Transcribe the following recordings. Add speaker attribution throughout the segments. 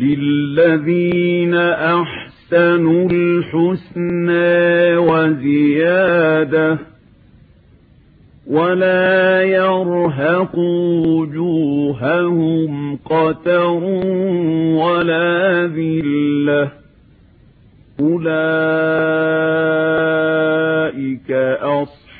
Speaker 1: للذين أحسنوا الحسنى وزيادة ولا يرهق وجوههم قتر ولا ذلة أولئك أصحاب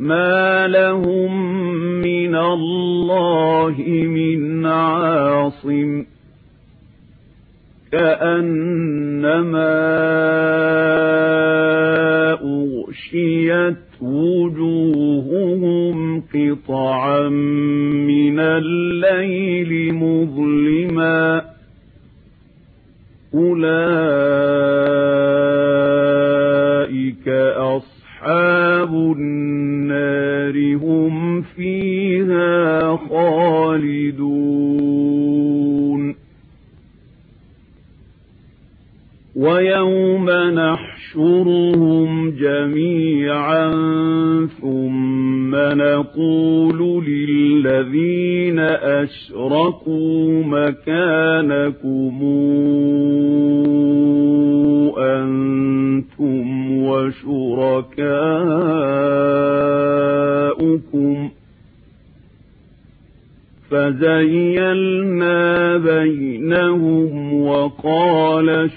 Speaker 1: مَا لَهُم مِّنَ اللَّهِ مِنْ عَاصِمٍ كَأَنَّمَا أُغْشِيَتْ وُجُوهُهُمْ قِطَعًا مِّنَ اللَّيْلِ مُظْلِمًا أُولَئِكَ أَصْحَابُ النَّارِ النار هم فيها خالدون. ويوم نحشرهم جميعا ثم نقول للذين أشركوا مكانكمون أنتم وشركاؤكم فزيلنا بينهم وقال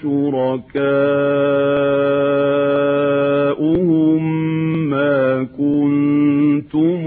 Speaker 1: شركاؤهم ما كنتم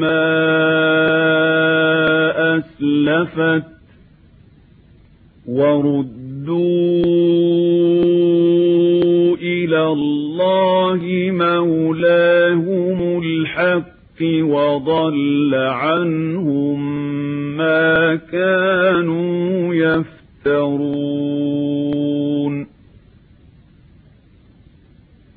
Speaker 1: ما أسلفت وردوا إلى الله مولاهم الحق وضل عنهم ما كانوا يفترون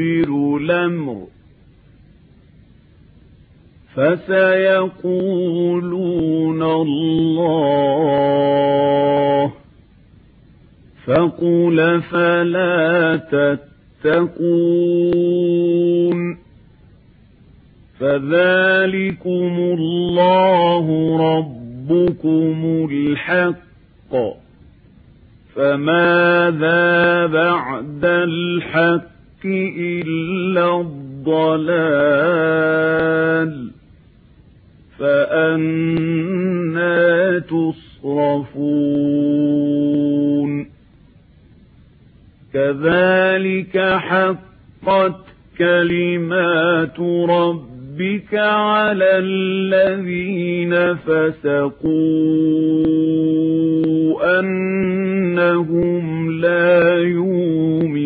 Speaker 1: يدبر الأمر فسيقولون الله فقل فلا تتقون فذلكم الله ربكم الحق فماذا بعد الحق إلا الضلال فأنا تصرفون كذلك حقت كلمات ربك على الذين فسقوا أنهم لا يؤمنون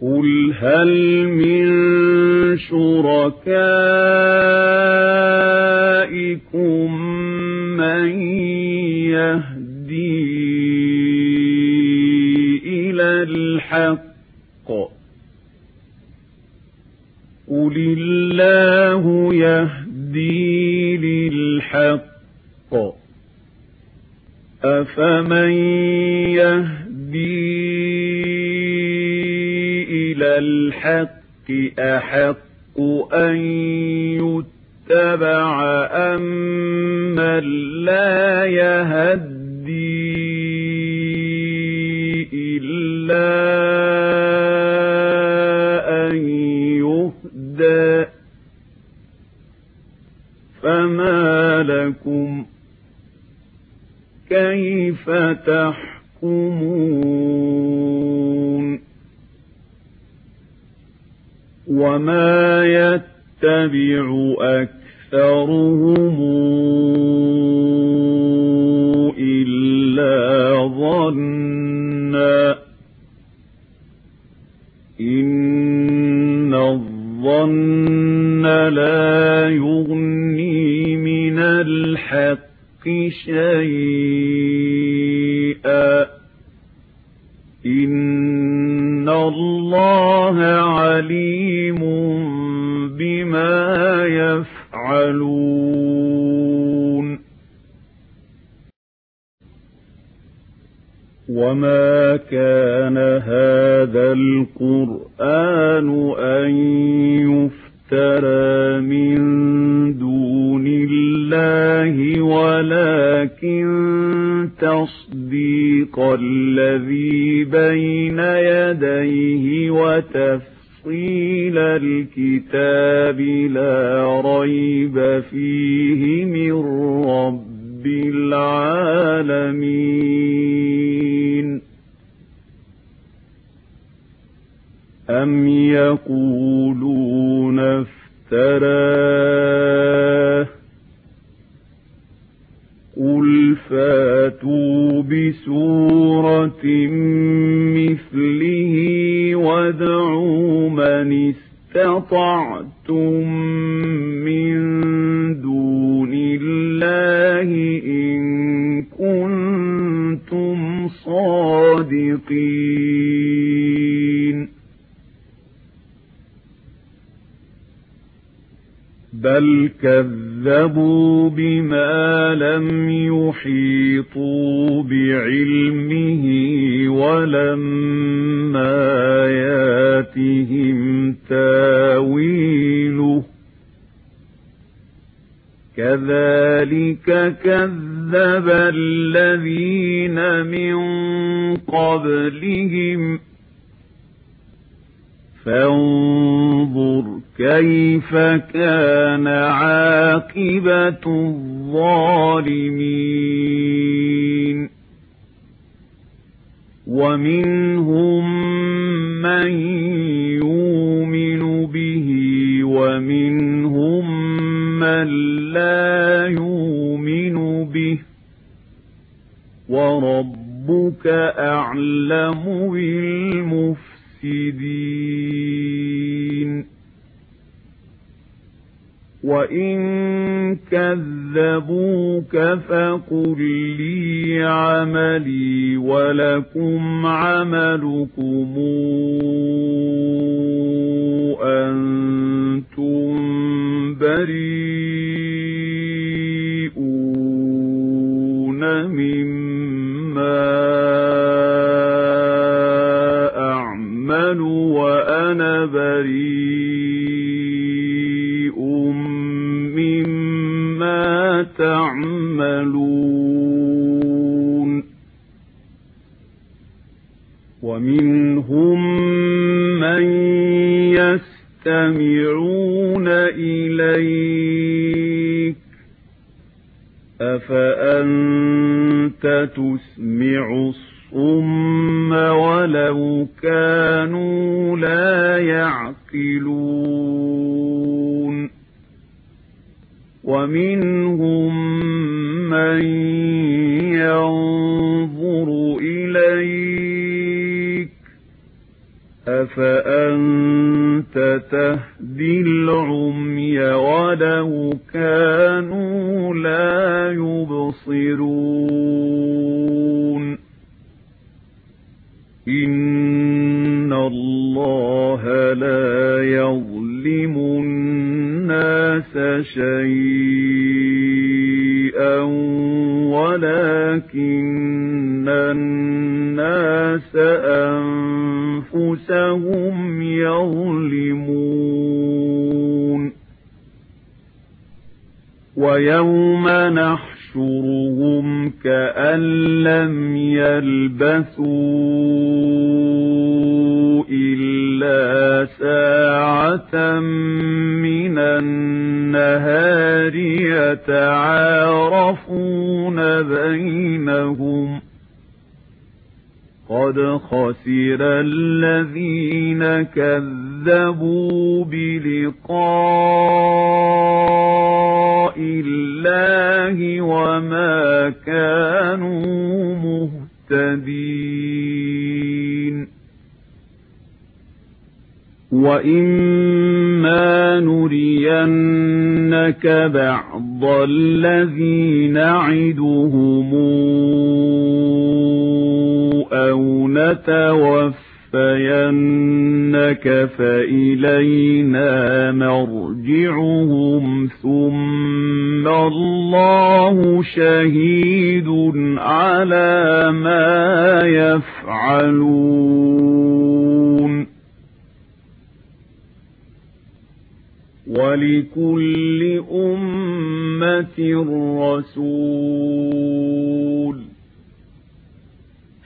Speaker 1: قل هل من شركائكم من يهدي إلى الحق قل الله يهدي للحق أفمن يهدي إلى الحق أحق أن يتبع أم من لا يهد تتقون فكان عاقبة الظالمين ومنهم من يؤمن به ومنهم من لا يؤمن به وربك أعلم بالمفسدين وَإِن كَذَّبُوكَ فَقُل لِّي عَمَلِي وَلَكُمْ عَمَلُكُمْ أَنتُم بَرِيئُونَ مِمَّا أَعْمَلُ وَأَنَا بَرِيءٌ تعملون. ومنهم من يستمعون إليك. أفأنت تسمع الصم ولو كانوا لا يعقلون. وَمِنْهُم مَّن يَنظُرُ إِلَيْكَ أَفَأَنتَ تَهْدِي الْعُمْيَ وَلَوْ كَانُوا لَا يُبْصِرُونَ إِنَّ اللَّهَ لَا يَظْلِمُ الناس شيئا ولكن الناس أنفسهم يظلمون. ويوم نحن يحشرهم كأن لم يلبثوا إلا ساعة من النهار يتعارفون بينهم قد خسر الذين كذبوا كذبوا بلقاء الله وما كانوا مهتدين وإما نرينك بعض الذي نعدهم أو نتوفى نَتَوَفَّيَنَّكَ فَإِلَيْنَا مَرْجِعُهُمْ ثُمَّ اللَّهُ شَهِيدٌ عَلَى مَا يَفْعَلُونَ. وَلِكُلِّ أُمَّةٍ رَسُولٌ.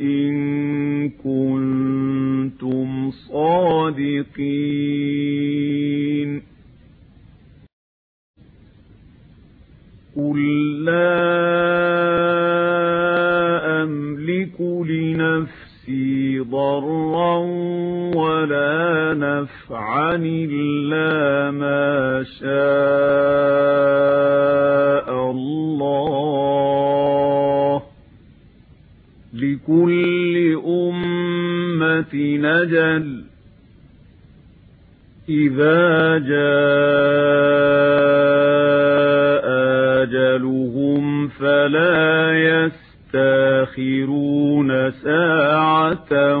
Speaker 1: إن كنتم صادقين قل لا أملك لنفسي ضرا ولا نفعا إلا ما شاء الله لكل أمة نجل. إذا جاء آجلهم فلا يستأخرون ساعة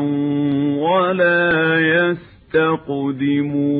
Speaker 1: ولا يستقدمون.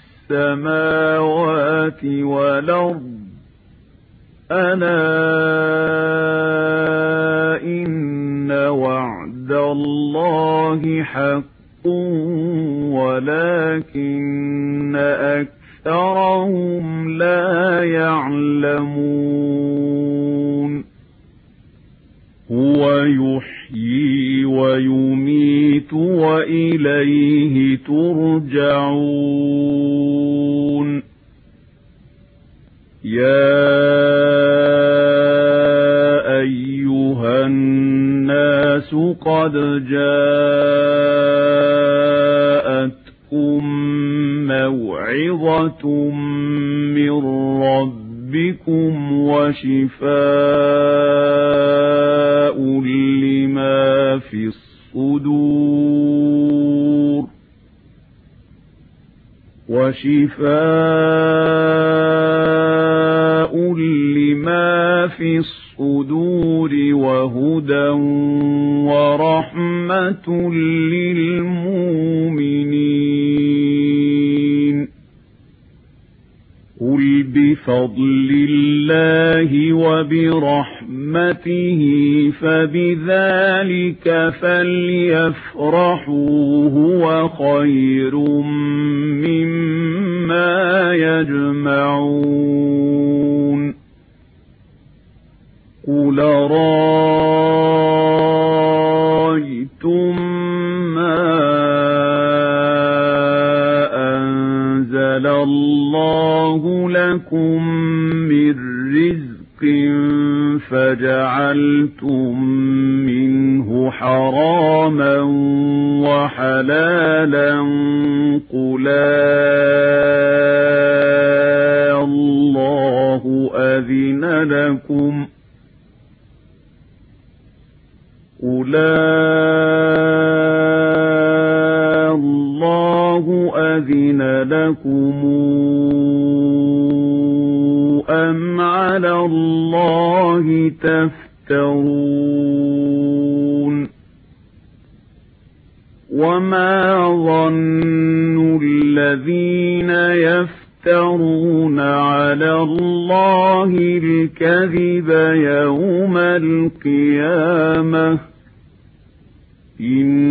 Speaker 1: السماوات والأرض أنا إن وعد الله حق ولكن أكثرهم لا يعلمون هو يحيي ويوم الميت وإليه ترجعون. يا أيها الناس قد جاءتكم موعظة من ربكم وشفاء لما في الصدر الصدور وشفاء لما في الصدور وهدى ورحمة للمؤمنين بِفَضْلِ اللَّهِ وَبِرَحْمَتِهِ فَبِذَلِكَ فَلْيَفْرَحُوا هُوَ خَيْرٌ مِّمَّا يَجْمَعُونَ قُلْ رَأَيْتُم مَّا أَنزَلَ اللَّهُ اللَّهُ لَكُم مِّن رِّزْقٍ فَجَعَلْتُم مِّنْهُ حَرَامًا وَحَلَالًا قلا اللَّهُ أَذِنَ لَكُمْ قلا الله أذن لكم أَمْ عَلَى اللَّهِ تَفْتَرُونَ وَمَا ظَنُّ الَّذِينَ يَفْتَرُونَ عَلَى اللَّهِ الْكَذِبَ يَوْمَ الْقِيَامَةِ إِنَّ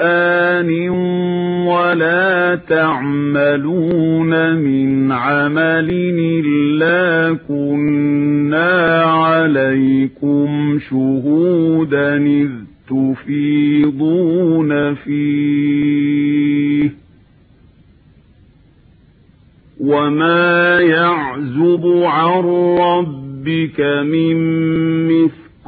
Speaker 1: قرآن ولا تعملون من عمل إلا كنا عليكم شهودا إذ تفيضون فيه وما يعزب عن ربك من مثل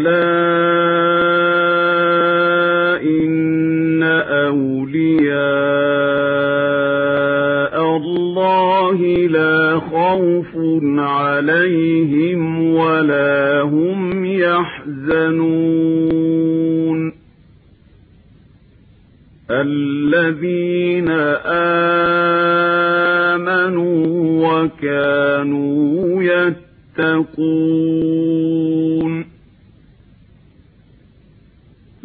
Speaker 1: أَلَا إِنَّ أَوْلِيَاءَ اللَّهِ لَا خَوْفٌ عَلَيْهِمْ وَلَا هُمْ يَحْزَنُونَ الَّذِينَ آمَنُوا وَكَانُوا يَتَّقُونَ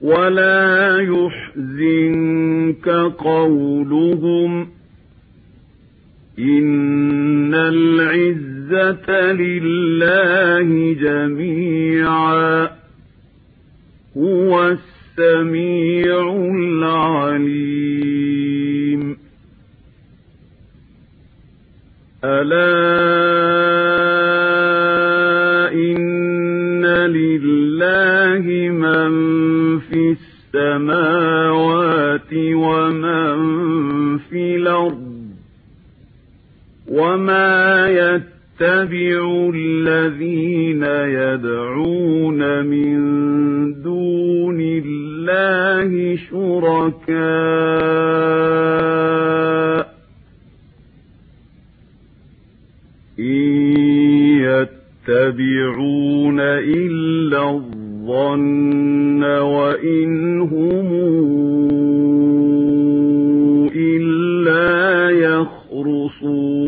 Speaker 1: ولا يحزنك قولهم إن العزة لله جميعا هو السميع العليم ألا في السماوات ومن في الأرض وما يتبع الذين يدعون من دون الله شركاء إن يتبعون إلا الظن وَإِنْ هُمْ إِلَّا يَخْرُصُونَ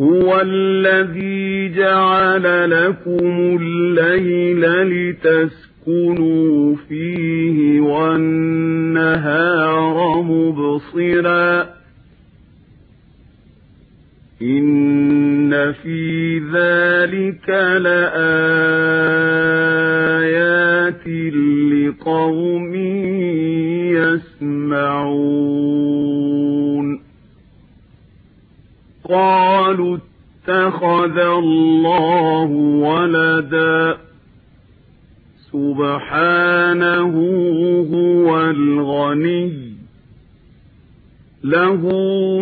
Speaker 1: هُوَ الَّذِي جَعَلَ لَكُمُ اللَّيْلَ لِتَسْكُنُوا فِيهِ وَالنَّهَارَ مُبْصِرًا إِنَّ فِي ذَلِكَ لَآيَاتٍ لِقَوْمٍ يَسْمَعُونَ قَالُوا اتَّخَذَ اللَّهُ وَلَدًا سُبْحَانَهُ هُوَ الْغَنِيُّ لَهُ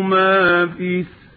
Speaker 1: مَا فِي السَّمَاوَاتِ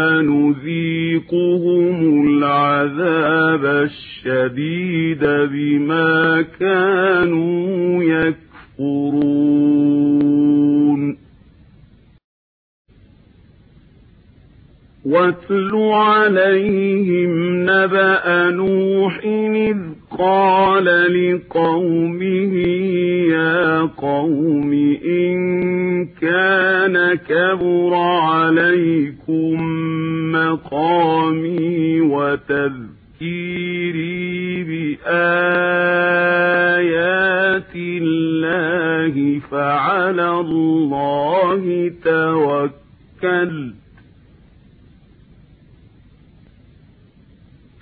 Speaker 1: نذيقهم العذاب الشديد بما كانوا يكفرون واتل عليهم نبأ نوح إذ قال لقومه يا قوم إن كان كبر عليكم مقامي وتذكيري بآيات الله فعلى الله توكلت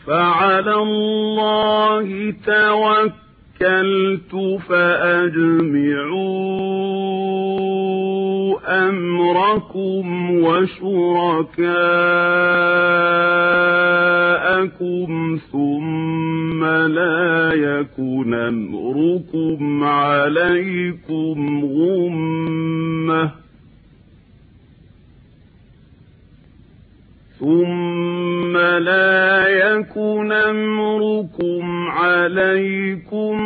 Speaker 1: فعلى الله توكلت فأجمعوا أمركم وشركاءكم ثم لا يكن أمركم عليكم غمّة ثُمَّ لَا يَكُنْ أَمْرُكُمْ عَلَيْكُمْ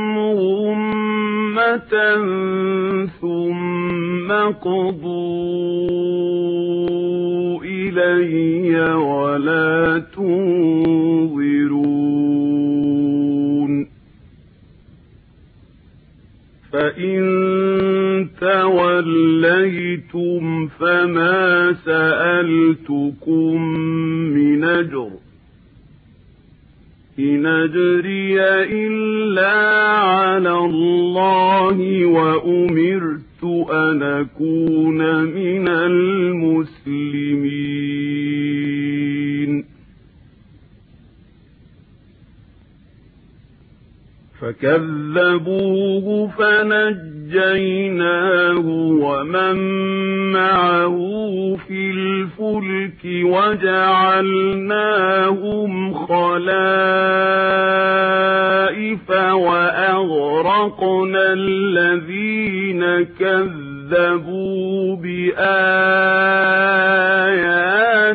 Speaker 1: أمة ثُمَّ قُضُوا إِلَيَّ وَلَا تُنظِرُونَ فَإِن تَوَلَّوْا عَصَيْتُمْ فَمَا سَأَلْتُكُمْ مِنْ أَجْرٍ إِنْ أَجْرِيَ إِلَّا عَلَى اللَّهِ وَأُمِرْتُ أَنْ أَكُونَ مِنَ الْمُسْلِمِينَ فَكَذَّبُوهُ فَنَجَّيْنَاهُ نجيناه ومن معه في الفلك وجعلناهم خلائف وأغرقنا الذين كذبوا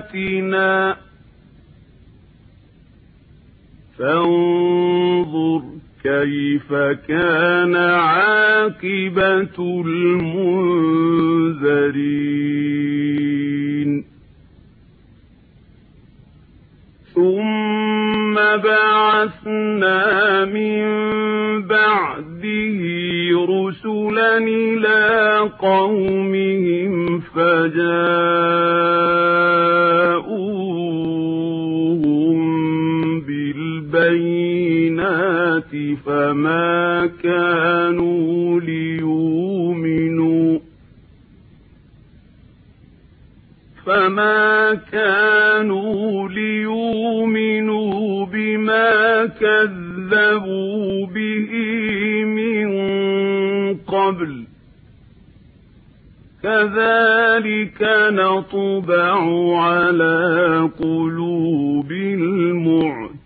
Speaker 1: بآياتنا فانظروا كيف كان عاقبة المنذرين؟ ثم بعثنا من بعده رسلا إلى قومهم فجاءوا فما كانوا ليؤمنوا فما كانوا ليؤمنوا بما كذبوا به من قبل كذلك نطبع على قلوب المعتدين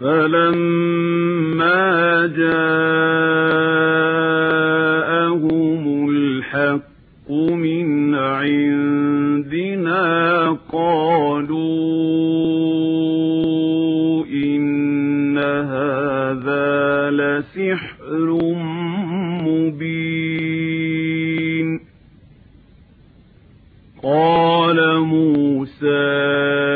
Speaker 1: فلما جاءهم الحق من عندنا قالوا إن هذا لسحر مبين قال موسى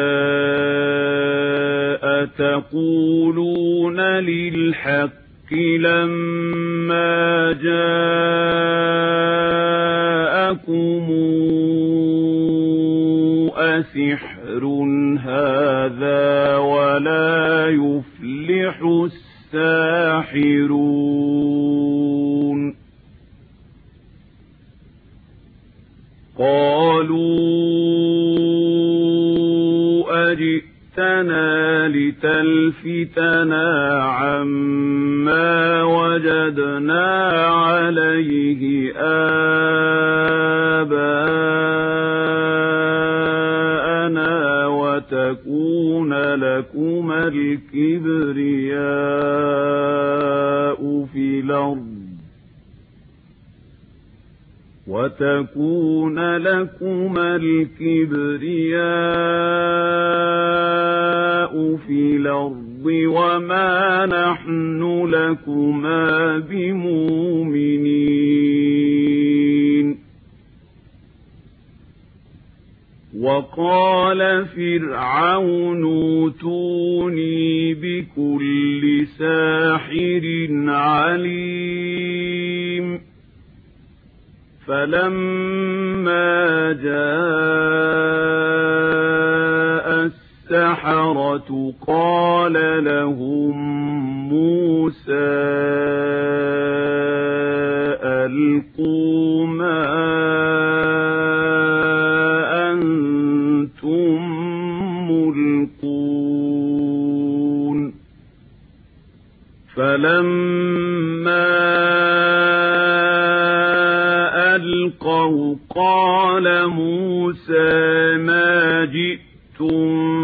Speaker 1: تقولون للحق لما جاءكم أسحر هذا ولا يفلح الساحرون تلفتنا عما وجدنا عليه آباءنا وتكون لكما الكبرياء في الأرض وتكون لكما الكبرياء في الأرض وما نحن لكما بمؤمنين. وقال فرعون اوتوني بكل ساحر عليم. فلما جاء السحرة قال لهم موسى ألقوا ما أنتم ملقون فلما ألقوا قال موسى ما جئتم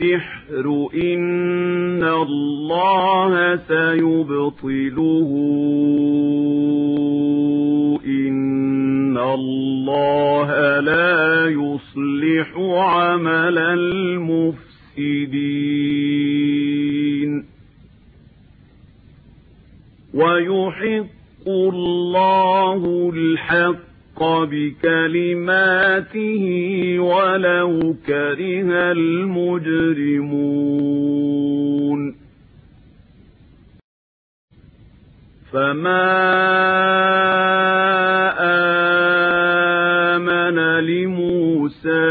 Speaker 1: السحر إن الله سيبطله. إن الله لا يصلح عمل المفسدين. ويحق الله الحق الحق بكلماته ولو كره المجرمون. فما آمن لموسى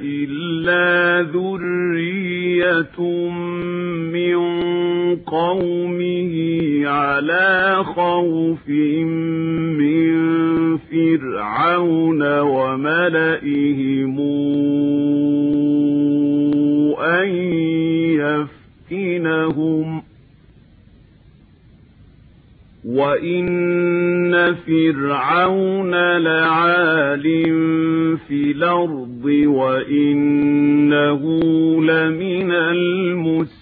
Speaker 1: إلا ذرية قومه على خوف من فرعون وملئهم أن يفتنهم وإن فرعون لعال في الأرض وإنه لمن المسلمين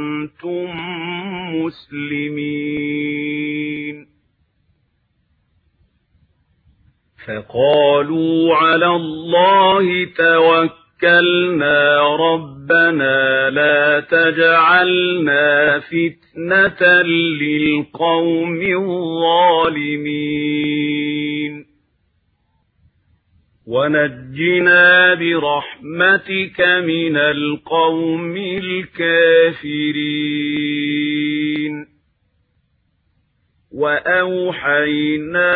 Speaker 1: كنتم مسلمين فقالوا على الله توكلنا ربنا لا تجعلنا فتنة للقوم الظالمين ونجنا برحمتك من القوم الكافرين وأوحينا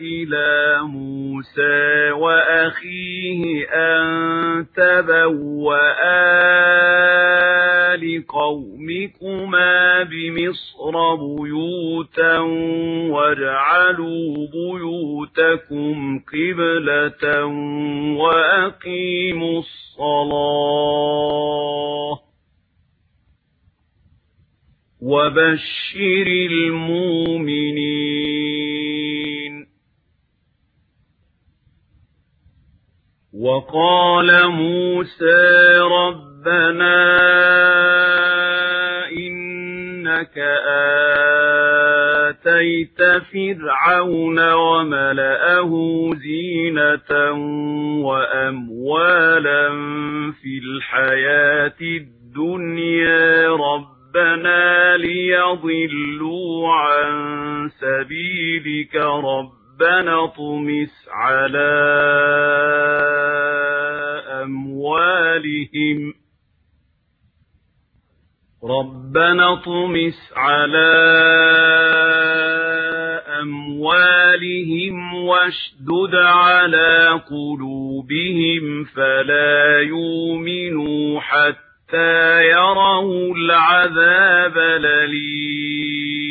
Speaker 1: إلى موسى وأخيه أن تبوأ لقومكما بمصر بيوتا واجعلوا بيوتكم قبلة وأقيموا الصلاة وبشر المؤمنين وقال موسى رب رَبَّنَا إِنَّكَ آتَيْتَ فِرْعَوْنَ وَمَلَأَهُ زِينَةً وَأَمْوَالًا فِي الْحَيَاةِ الدُّنْيَا رَبَّنَا لِيَضِلُّوا عَن سَبِيلِكَ رَبَّنَا طُمِسْ عَلَى أَمْوَالِهِمْ ربنا طمس على أموالهم واشدد على قلوبهم فلا يؤمنوا حتى يروا العذاب لليم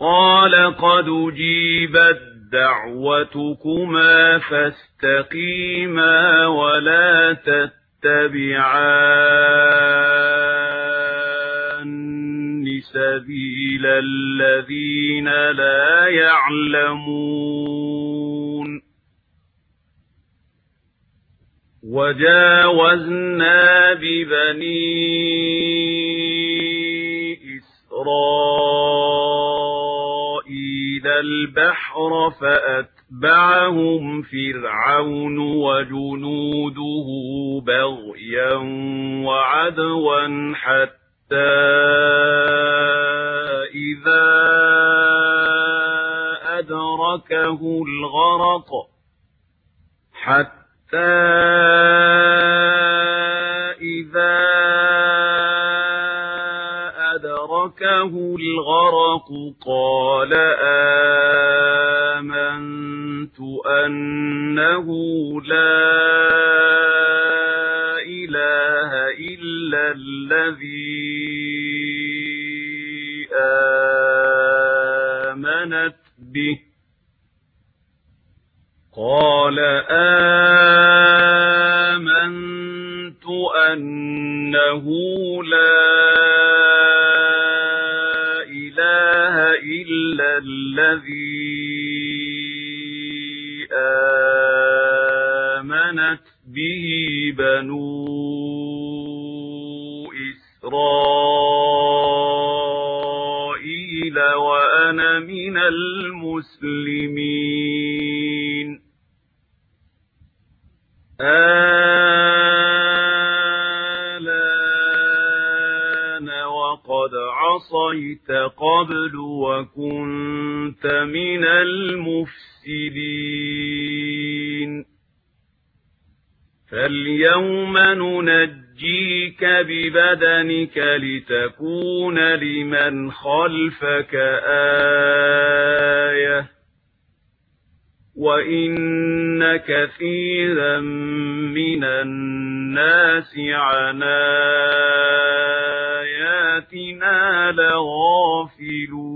Speaker 1: قال قد أجيبت دعوتكما فاستقيما ولا تتقيما يتبعان سبيل الذين لا يعلمون. وجاوزنا ببني إسرائيل البحر فأت فأتبعهم فرعون وجنوده بغيا وعدوا حتى إذا أدركه الغرق حتى إذا أدركه الغرق قال آمنت أنه لا إله إلا الذي آمنت به قال آمنت أنه لا إله إلا الذي آمنت به بنو إسرائيل وأنا من المسلمين آلان وقد عصيت قبل وكنت كنت من المفسدين. فاليوم ننجيك ببدنك لتكون لمن خلفك آية. وَإِنَّ كَثِيرًا مِنَ النَّاسِ عَنْ آيَاتِنَا لَغَافِلُونَ.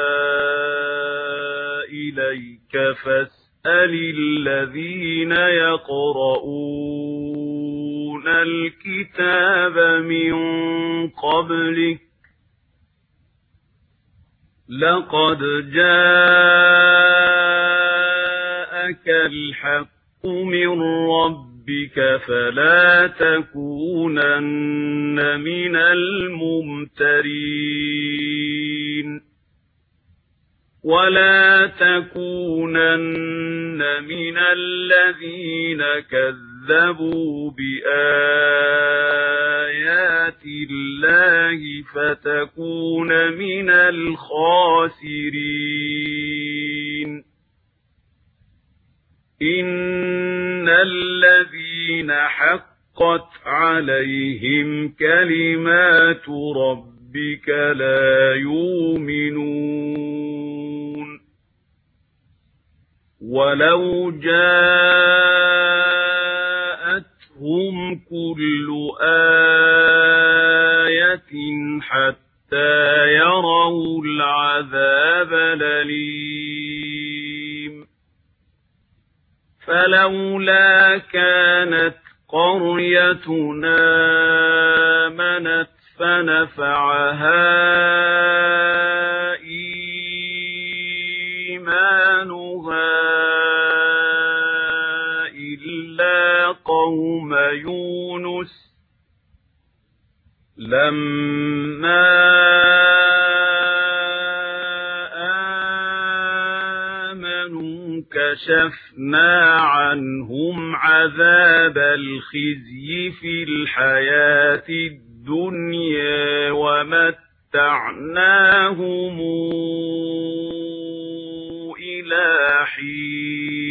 Speaker 1: إليك فاسأل الذين يقرؤون الكتاب من قبلك لقد جاءك الحق من ربك ربك فلا تكونن من الممترين ولا تكونن من الذين كذبوا بآيات الله فتكون من الخاسرين إن الذين حقت عليهم كلمات ربك لا يؤمنون ولو جاءتهم كل آية حتى يروا العذاب لليم فلولا كانت قريتنا آمَنَتْ فنفعها إيمانها قوم يونس لما آمنوا كشفنا عنهم عذاب الخزي في الحياة الدنيا ومتعناهم إلى حين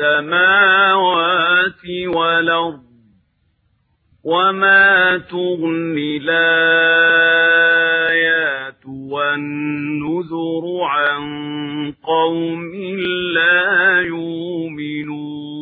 Speaker 1: السماوات والأرض وما تغني الآيات والنذر عن قوم لا يؤمنون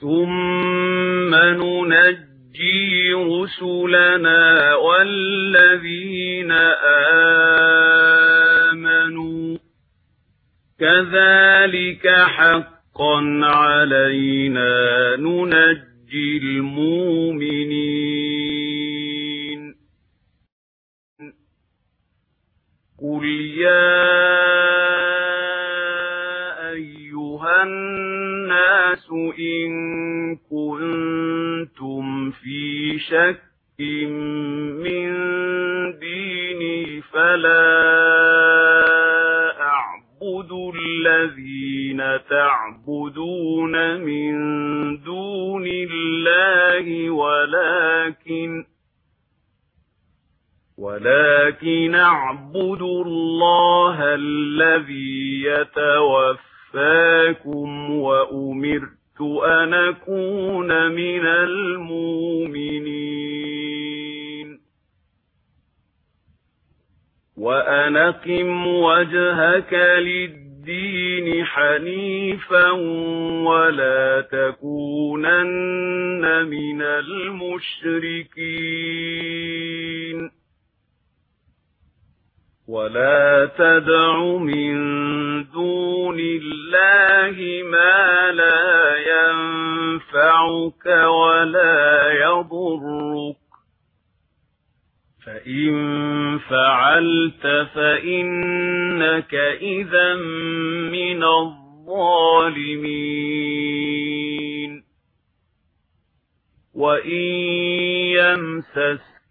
Speaker 1: ثُمَّ نُنَجِّي رُسُلَنَا وَالَّذِينَ آمَنُوا كَذَلِكَ حَقًّا عَلَيْنَا نُنَجِّي الْمُؤْمِنِينَ قُلْ يَا إن كنتم في شك من ديني فلا أعبد الذين تعبدون من دون الله ولكن ولكن أعبد الله الذي يتوفاكم وأمرت أَنْ أَكُونَ مِنَ الْمُؤْمِنِينَ وَأَنْ أَقِمْ وَجْهَكَ لِلدِّينِ حَنِيفًا وَلَا تَكُونَنَّ مِنَ الْمُشْرِكِينَ ولا تدع من دون الله ما لا ينفعك ولا يضرك فإن فعلت فإنك إذا من الظالمين وإن يمسس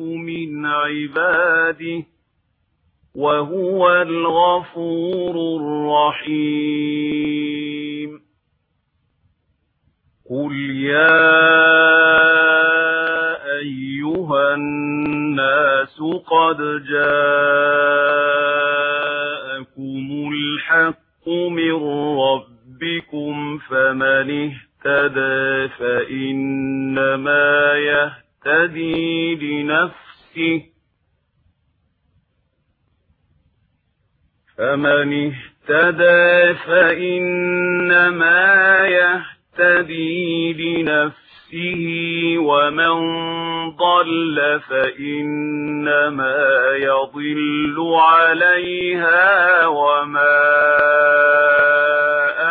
Speaker 1: من عباده وهو الغفور الرحيم. قل يا أيها الناس قد جاءكم الحق من ربكم فمن اهتدى فإنما يهتدى يهتدي لنفسه. فمن اهتدى فإنما يهتدي لنفسه ومن ضل فإنما يضل عليها وما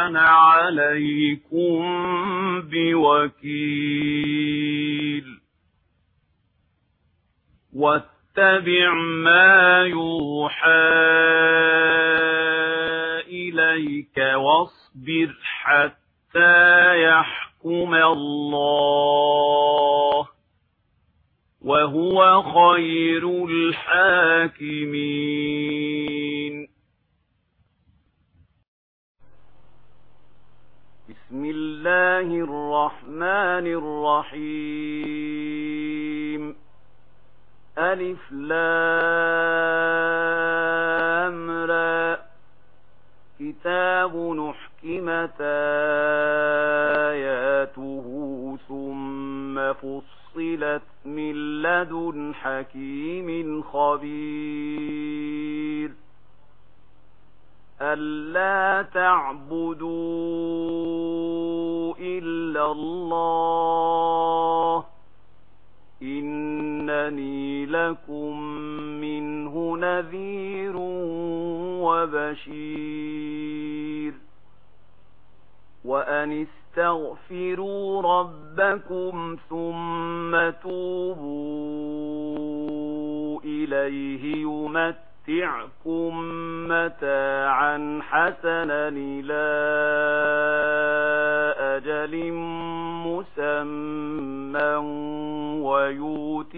Speaker 1: أنا عليكم بوكيل. واتبع ما يوحى إليك واصبر حتى يحكم الله وهو خير الحاكمين. بسم الله الرحمن الرحيم. ألف لام را. كتاب نحكمت آياته ثم فصلت من لدن حكيم خبير. ألا تعبدوا إلا الله. إن إنني لكم منه نذير وبشير وأن استغفروا ربكم ثم توبوا إليه يُمَتِّعْكُم مَّتَاعًا حَسَنًا إِلَى أَجَلٍ مُّسَمًّى وَيُؤْتِ